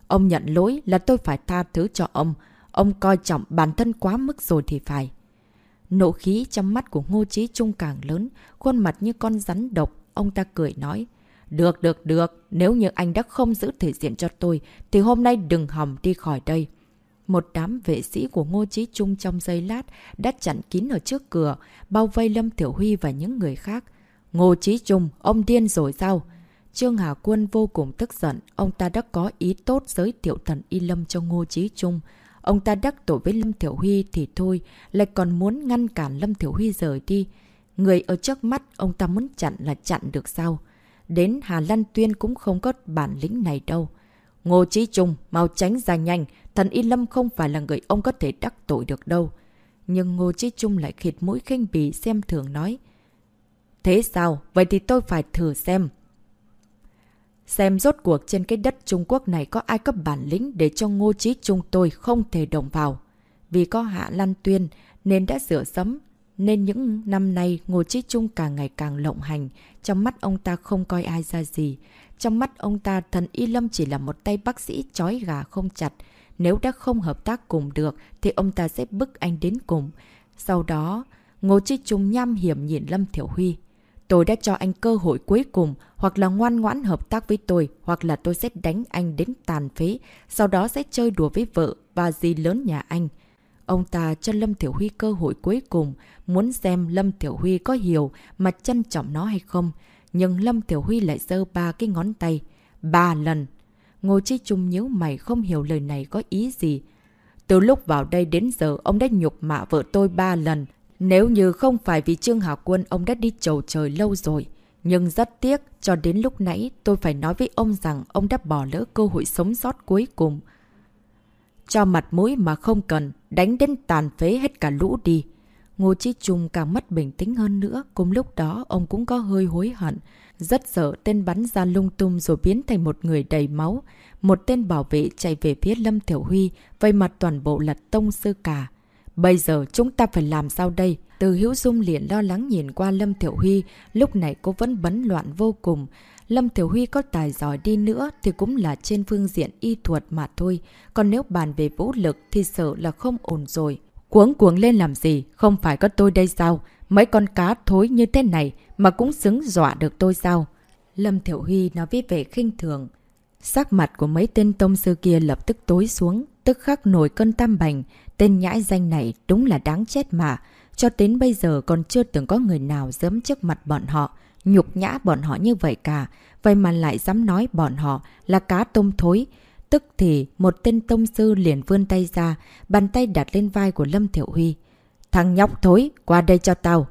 [SPEAKER 1] Ông nhận lỗi là tôi phải tha thứ cho ông. Ông coi trọng bản thân quá mức rồi thì phải. Nộ khí trong mắt của Ngô Chí Trung càng lớn, khuôn mặt như con rắn độc. Ông ta cười nói. Được, được, được. Nếu như anh đã không giữ thể diện cho tôi, thì hôm nay đừng hòng đi khỏi đây. Một đám vệ sĩ của Ngô Chí Trung trong giây lát đã chặn kín ở trước cửa, bao vây Lâm Tiểu Huy và những người khác. Ngô Chí Trung, ông điên rồi sao? Trương Hà Quân vô cùng tức giận, ông ta đã có ý tốt giới thiệu thần Y Lâm cho Ngô Chí Trung. Ông ta đắc tội với Lâm Thiểu Huy thì thôi, lại còn muốn ngăn cản Lâm Thiểu Huy rời đi. Người ở trước mắt ông ta muốn chặn là chặn được sao? Đến Hà Lan Tuyên cũng không có bản lĩnh này đâu. Ngô Chí Trung, mau tránh ra nhanh, thần Y Lâm không phải là người ông có thể đắc tội được đâu. Nhưng Ngô Chí Trung lại khịt mũi khinh bì xem thường nói. Thế sao? Vậy thì tôi phải thử xem. Xem rốt cuộc trên cái đất Trung Quốc này có ai cấp bản lĩnh để cho Ngô Chí chúng tôi không thể đồng vào. Vì có Hạ Lan Tuyên nên đã sửa sấm, nên những năm nay Ngô Chí Trung càng ngày càng lộng hành, trong mắt ông ta không coi ai ra gì. Trong mắt ông ta thần Y Lâm chỉ là một tay bác sĩ chói gà không chặt. Nếu đã không hợp tác cùng được thì ông ta sẽ bức anh đến cùng. Sau đó, Ngô Chí Trung nham hiểm nhìn Lâm Thiểu Huy. Tôi đã cho anh cơ hội cuối cùng, hoặc là ngoan ngoãn hợp tác với tôi, hoặc là tôi sẽ đánh anh đến tàn phế, sau đó sẽ chơi đùa với vợ và dì lớn nhà anh. Ông ta cho Lâm Thiểu Huy cơ hội cuối cùng, muốn xem Lâm Thiểu Huy có hiểu mà trân trọng nó hay không. Nhưng Lâm Thiểu Huy lại giơ ba cái ngón tay. Ba lần. Ngô chi Trung nhíu mày không hiểu lời này có ý gì. Từ lúc vào đây đến giờ, ông đã nhục mạ vợ tôi ba lần. Nếu như không phải vì Trương Hảo Quân, ông đã đi chầu trời lâu rồi. Nhưng rất tiếc, cho đến lúc nãy tôi phải nói với ông rằng ông đã bỏ lỡ cơ hội sống sót cuối cùng. Cho mặt mũi mà không cần, đánh đến tàn phế hết cả lũ đi. Ngô Chí Trung càng mất bình tĩnh hơn nữa, cùng lúc đó ông cũng có hơi hối hận. Rất sợ tên bắn ra lung tung rồi biến thành một người đầy máu. Một tên bảo vệ chạy về phía Lâm Thiểu Huy, vây mặt toàn bộ là tông sư cả. Bây giờ chúng ta phải làm sao đây? Từ Hữu Dung liền lo lắng nhìn qua Lâm Thiểu Huy, lúc này cô vẫn bấn loạn vô cùng. Lâm Thiểu Huy có tài giỏi đi nữa thì cũng là trên phương diện y thuật mà thôi. Còn nếu bàn về vũ lực thì sợ là không ổn rồi. Cuống cuống lên làm gì? Không phải có tôi đây sao? Mấy con cá thối như thế này mà cũng xứng dọa được tôi sao? Lâm Thiểu Huy nói với vẻ khinh thường. Sắc mặt của mấy tên tông sư kia lập tức tối xuống, tức khắc nổi cơn tam bành. Tên nhãi danh này đúng là đáng chết mà. Cho đến bây giờ còn chưa từng có người nào dám trước mặt bọn họ, nhục nhã bọn họ như vậy cả. Vậy mà lại dám nói bọn họ là cá tôm thối. Tức thì một tên tông sư liền vươn tay ra, bàn tay đặt lên vai của Lâm Thiểu Huy. Thằng nhóc thối, qua đây cho tao.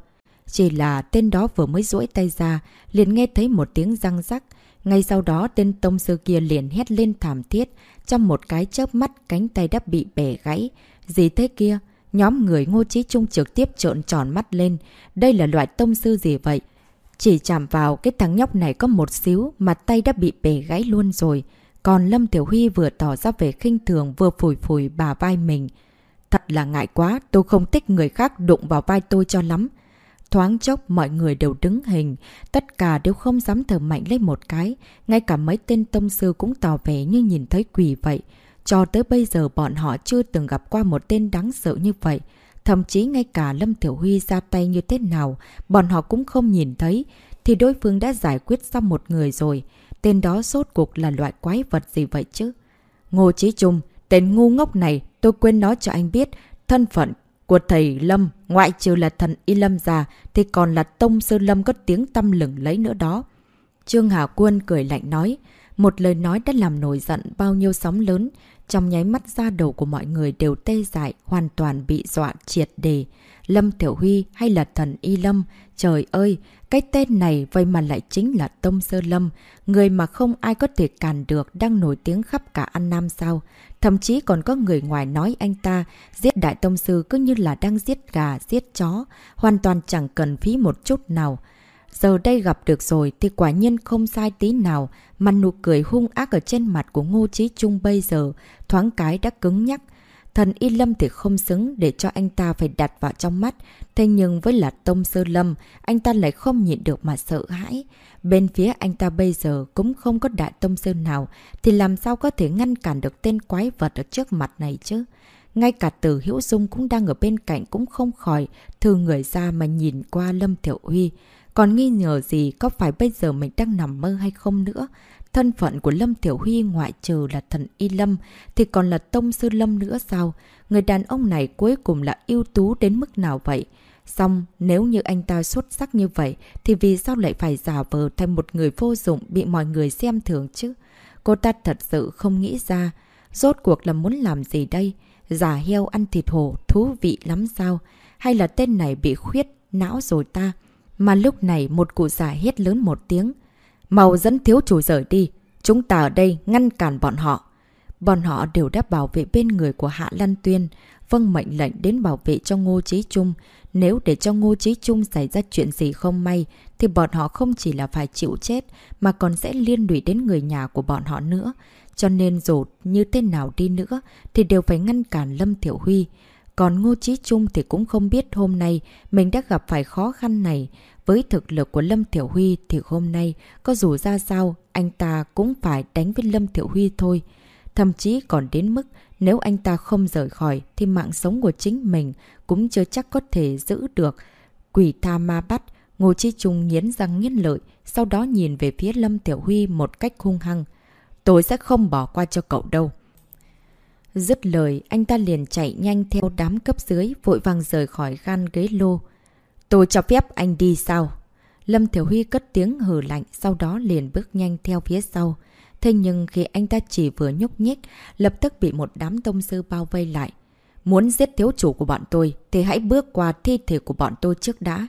[SPEAKER 1] Chỉ là tên đó vừa mới duỗi tay ra, liền nghe thấy một tiếng răng rắc. Ngay sau đó tên tông sư kia liền hét lên thảm thiết, trong một cái chớp mắt cánh tay đã bị bẻ gãy. Gì thế kia? Nhóm người ngô trí trung trực tiếp trộn tròn mắt lên. Đây là loại tông sư gì vậy? Chỉ chạm vào cái thằng nhóc này có một xíu mà tay đã bị bẻ gãy luôn rồi. Còn Lâm Tiểu Huy vừa tỏ ra về khinh thường vừa phủi phủi bà vai mình. Thật là ngại quá, tôi không thích người khác đụng vào vai tôi cho lắm. Thoáng chốc mọi người đều đứng hình, tất cả đều không dám thở mạnh lên một cái, ngay cả mấy tên tông sư cũng tỏ vẻ như nhìn thấy quỷ vậy. Cho tới bây giờ bọn họ chưa từng gặp qua một tên đáng sợ như vậy. Thậm chí ngay cả Lâm Thiểu Huy ra tay như thế nào, bọn họ cũng không nhìn thấy, thì đối phương đã giải quyết xong một người rồi. Tên đó sốt cuộc là loại quái vật gì vậy chứ? Ngô Chí Trung, tên ngu ngốc này, tôi quên nói cho anh biết, thân phận của thầy Lâm, ngoại trừ là thần Y Lâm già, thì còn là Tông Sư Lâm có tiếng tâm lửng lấy nữa đó. Trương Hà Quân cười lạnh nói. Một lời nói đã làm nổi giận bao nhiêu sóng lớn. Trong nháy mắt da đầu của mọi người đều tê dại, hoàn toàn bị dọa triệt đề. Lâm Tiểu Huy hay là thần Y Lâm? Trời ơi, cái tên này vậy mà lại chính là Tông Sơ Lâm, người mà không ai có thể cản được đang nổi tiếng khắp cả An Nam sao. Thậm chí còn có người ngoài nói anh ta giết Đại Tông Sư cứ như là đang giết gà, giết chó, hoàn toàn chẳng cần phí một chút nào. Giờ đây gặp được rồi thì quả nhiên không sai tí nào, mà nụ cười hung ác ở trên mặt của Ngô Chí Trung bây giờ, thoáng cái đã cứng nhắc. Thần Y Lâm thì không xứng để cho anh ta phải đặt vào trong mắt, thế nhưng với là Tông Sơ Lâm, anh ta lại không nhịn được mà sợ hãi. Bên phía anh ta bây giờ cũng không có đại Tông Sơ nào, thì làm sao có thể ngăn cản được tên quái vật ở trước mặt này chứ? Ngay cả từ Hữu Dung cũng đang ở bên cạnh cũng không khỏi, thư người ra mà nhìn qua Lâm Thiểu Huy. Còn nghi ngờ gì có phải bây giờ mình đang nằm mơ hay không nữa? Thân phận của Lâm Tiểu Huy ngoại trừ là thần Y Lâm thì còn là Tông Sư Lâm nữa sao? Người đàn ông này cuối cùng là ưu tú đến mức nào vậy? Xong, nếu như anh ta xuất sắc như vậy thì vì sao lại phải giả vờ thành một người vô dụng bị mọi người xem thường chứ? Cô ta thật sự không nghĩ ra. Rốt cuộc là muốn làm gì đây? Giả heo ăn thịt hổ thú vị lắm sao? Hay là tên này bị khuyết não rồi ta? Mà lúc này một cụ già hét lớn một tiếng. Màu dẫn thiếu chủ rời đi. Chúng ta ở đây ngăn cản bọn họ. Bọn họ đều đã bảo vệ bên người của Hạ Lan Tuyên, vâng mệnh lệnh đến bảo vệ cho Ngô Chí Trung. Nếu để cho Ngô Chí Trung xảy ra chuyện gì không may, thì bọn họ không chỉ là phải chịu chết, mà còn sẽ liên lụy đến người nhà của bọn họ nữa. Cho nên dù như thế nào đi nữa, thì đều phải ngăn cản Lâm Thiểu Huy. Còn Ngô Chí Trung thì cũng không biết hôm nay mình đã gặp phải khó khăn này. Với thực lực của Lâm Thiểu Huy thì hôm nay có dù ra sao anh ta cũng phải đánh với Lâm Thiểu Huy thôi. Thậm chí còn đến mức nếu anh ta không rời khỏi thì mạng sống của chính mình cũng chưa chắc có thể giữ được. Quỷ tha ma bắt, Ngô Chí Trung nghiến răng nghiến lợi, sau đó nhìn về phía Lâm Tiểu Huy một cách hung hăng. Tôi sẽ không bỏ qua cho cậu đâu. Dứt lời, anh ta liền chạy nhanh theo đám cấp dưới, vội vàng rời khỏi gan ghế lô. Tôi cho phép anh đi sao? Lâm Thiểu Huy cất tiếng hử lạnh, sau đó liền bước nhanh theo phía sau. Thế nhưng khi anh ta chỉ vừa nhúc nhích, lập tức bị một đám tông sư bao vây lại. Muốn giết thiếu chủ của bọn tôi thì hãy bước qua thi thể của bọn tôi trước đã.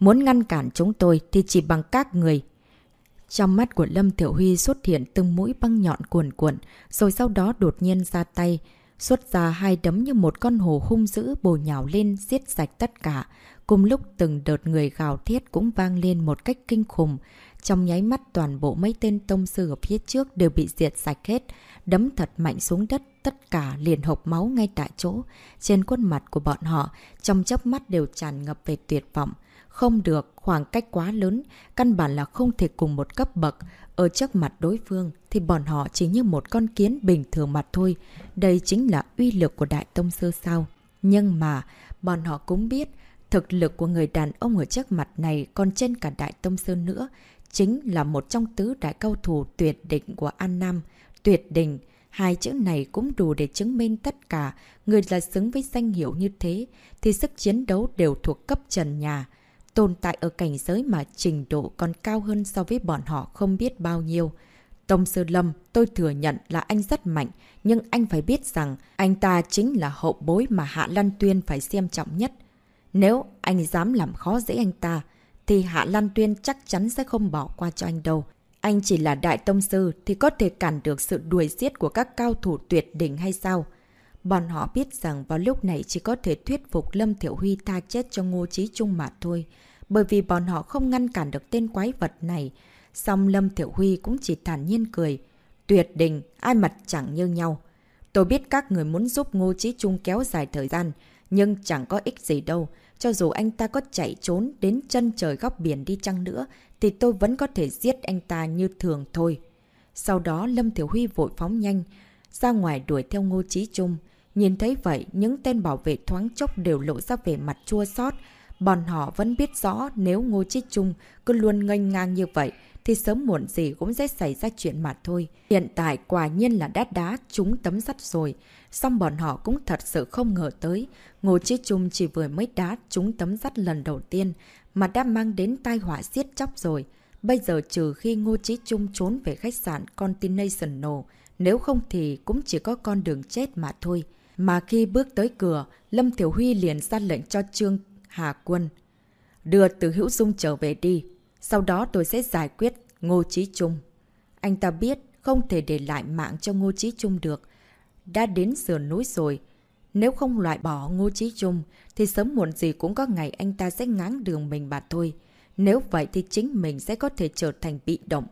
[SPEAKER 1] Muốn ngăn cản chúng tôi thì chỉ bằng các người. Trong mắt của Lâm Thiểu Huy xuất hiện từng mũi băng nhọn cuồn cuộn, rồi sau đó đột nhiên ra tay, xuất ra hai đấm như một con hồ hung dữ bồ nhào lên giết sạch tất cả. Cùng lúc từng đợt người gào thiết cũng vang lên một cách kinh khủng. Trong nháy mắt toàn bộ mấy tên tông sư ở phía trước đều bị diệt sạch hết, đấm thật mạnh xuống đất, tất cả liền hộp máu ngay tại chỗ. Trên khuôn mặt của bọn họ, trong chớp mắt đều tràn ngập về tuyệt vọng. Không được, khoảng cách quá lớn, căn bản là không thể cùng một cấp bậc. Ở trước mặt đối phương thì bọn họ chỉ như một con kiến bình thường mặt thôi. Đây chính là uy lực của Đại Tông Sư sao. Nhưng mà, bọn họ cũng biết thực lực của người đàn ông ở trước mặt này còn trên cả Đại Tông Sư nữa. Chính là một trong tứ đại cao thủ tuyệt đỉnh của An Nam. Tuyệt đỉnh, hai chữ này cũng đủ để chứng minh tất cả. Người là xứng với danh hiệu như thế, thì sức chiến đấu đều thuộc cấp trần nhà tồn tại ở cảnh giới mà trình độ còn cao hơn so với bọn họ không biết bao nhiêu. Tông Sư Lâm, tôi thừa nhận là anh rất mạnh, nhưng anh phải biết rằng anh ta chính là hậu bối mà Hạ Lan Tuyên phải xem trọng nhất. Nếu anh dám làm khó dễ anh ta, thì Hạ Lan Tuyên chắc chắn sẽ không bỏ qua cho anh đâu. Anh chỉ là đại tông sư thì có thể cản được sự đuổi giết của các cao thủ tuyệt đỉnh hay sao? Bọn họ biết rằng vào lúc này chỉ có thể thuyết phục Lâm Thiểu Huy tha chết cho Ngô Chí Trung mà thôi bởi vì bọn họ không ngăn cản được tên quái vật này. Xong Lâm Thiểu Huy cũng chỉ thản nhiên cười. Tuyệt đình, ai mặt chẳng như nhau. Tôi biết các người muốn giúp Ngô Chí Trung kéo dài thời gian, nhưng chẳng có ích gì đâu. Cho dù anh ta có chạy trốn đến chân trời góc biển đi chăng nữa, thì tôi vẫn có thể giết anh ta như thường thôi. Sau đó Lâm Thiểu Huy vội phóng nhanh, ra ngoài đuổi theo Ngô Chí Trung. Nhìn thấy vậy, những tên bảo vệ thoáng chốc đều lộ ra vẻ mặt chua xót Bọn họ vẫn biết rõ nếu Ngô Chí Trung cứ luôn ngênh ngang như vậy thì sớm muộn gì cũng sẽ xảy ra chuyện mà thôi. Hiện tại quả nhiên là đát đá trúng tấm sắt rồi. Xong bọn họ cũng thật sự không ngờ tới. Ngô Chí Trung chỉ vừa mới đá trúng tấm sắt lần đầu tiên mà đã mang đến tai họa giết chóc rồi. Bây giờ trừ khi Ngô Chí Trung trốn về khách sạn Continental, nếu không thì cũng chỉ có con đường chết mà thôi. Mà khi bước tới cửa, Lâm Thiểu Huy liền ra lệnh cho Trương Hà Quân. Đưa từ Hữu Dung trở về đi. Sau đó tôi sẽ giải quyết Ngô Chí Trung. Anh ta biết không thể để lại mạng cho Ngô Chí Trung được. Đã đến sườn núi rồi. Nếu không loại bỏ Ngô Chí Trung, thì sớm muộn gì cũng có ngày anh ta sẽ ngáng đường mình bà thôi. Nếu vậy thì chính mình sẽ có thể trở thành bị động.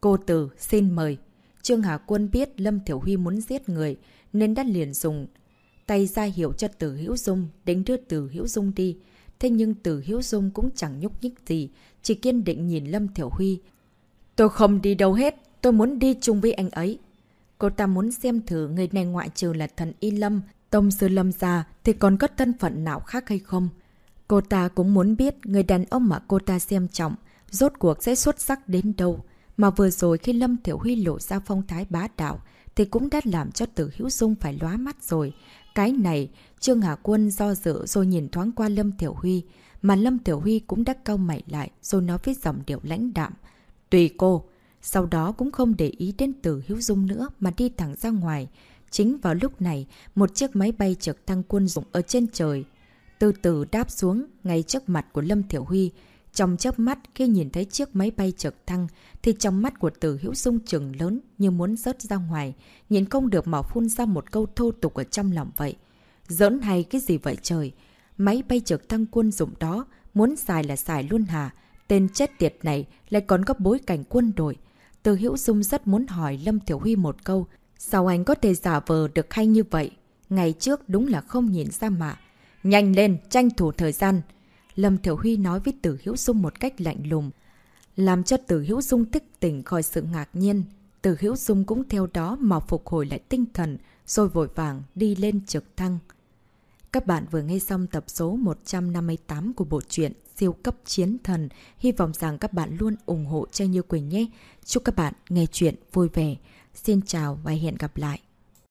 [SPEAKER 1] Cô Từ, xin mời. Trương Hà Quân biết Lâm Thiểu Huy muốn giết người, nên đã liền dùng tay ra hiệu cho Từ Hiễu Dung, đến đưa Từ Hiễu Dung đi. Thế nhưng Tử Hiễu Dung cũng chẳng nhúc nhích gì, chỉ kiên định nhìn Lâm Thiểu Huy. Tôi không đi đâu hết, tôi muốn đi chung với anh ấy. Cô ta muốn xem thử người này ngoại trừ là thần Y Lâm, Tông Sư Lâm già thì còn có thân phận nào khác hay không? Cô ta cũng muốn biết người đàn ông mà cô ta xem trọng, rốt cuộc sẽ xuất sắc đến đâu. Mà vừa rồi khi Lâm Thiểu Huy lộ ra phong thái bá đạo, thì cũng đã làm cho Tử Hữu Dung phải lóa mắt rồi. Cái này, Trương Hà Quân do dự rồi nhìn thoáng qua Lâm Tiểu Huy, mà Lâm Tiểu Huy cũng đã cau mày lại rồi nói với giọng điệu lãnh đạm. Tùy cô. Sau đó cũng không để ý đến Tử Hữu Dung nữa mà đi thẳng ra ngoài. Chính vào lúc này, một chiếc máy bay trực thăng quân dụng ở trên trời từ từ đáp xuống ngay trước mặt của Lâm Thiểu Huy. Trong chớp mắt khi nhìn thấy chiếc máy bay trực thăng thì trong mắt của Từ Hữu Dung trừng lớn như muốn rớt ra ngoài, nhìn không được mà phun ra một câu thô tục ở trong lòng vậy. Giỡn hay cái gì vậy trời? Máy bay trực thăng quân dụng đó muốn xài là xài luôn hả? Tên chết tiệt này lại còn có bối cảnh quân đội. Từ Hữu Dung rất muốn hỏi Lâm Thiểu Huy một câu, sao anh có thể giả vờ được hay như vậy? Ngày trước đúng là không nhìn ra mà. Nhanh lên, tranh thủ thời gian. Lâm Thiểu Huy nói với Tử hữu Dung một cách lạnh lùng, làm cho Tử hữu Dung thức tỉnh khỏi sự ngạc nhiên. Tử hữu Dung cũng theo đó mà phục hồi lại tinh thần, rồi vội vàng đi lên trực thăng. Các bạn vừa nghe xong tập số 158 của bộ truyện Siêu cấp chiến thần. Hy vọng rằng các bạn luôn ủng hộ cho Như Quỳnh nhé. Chúc các bạn nghe chuyện vui vẻ. Xin chào và hẹn gặp lại.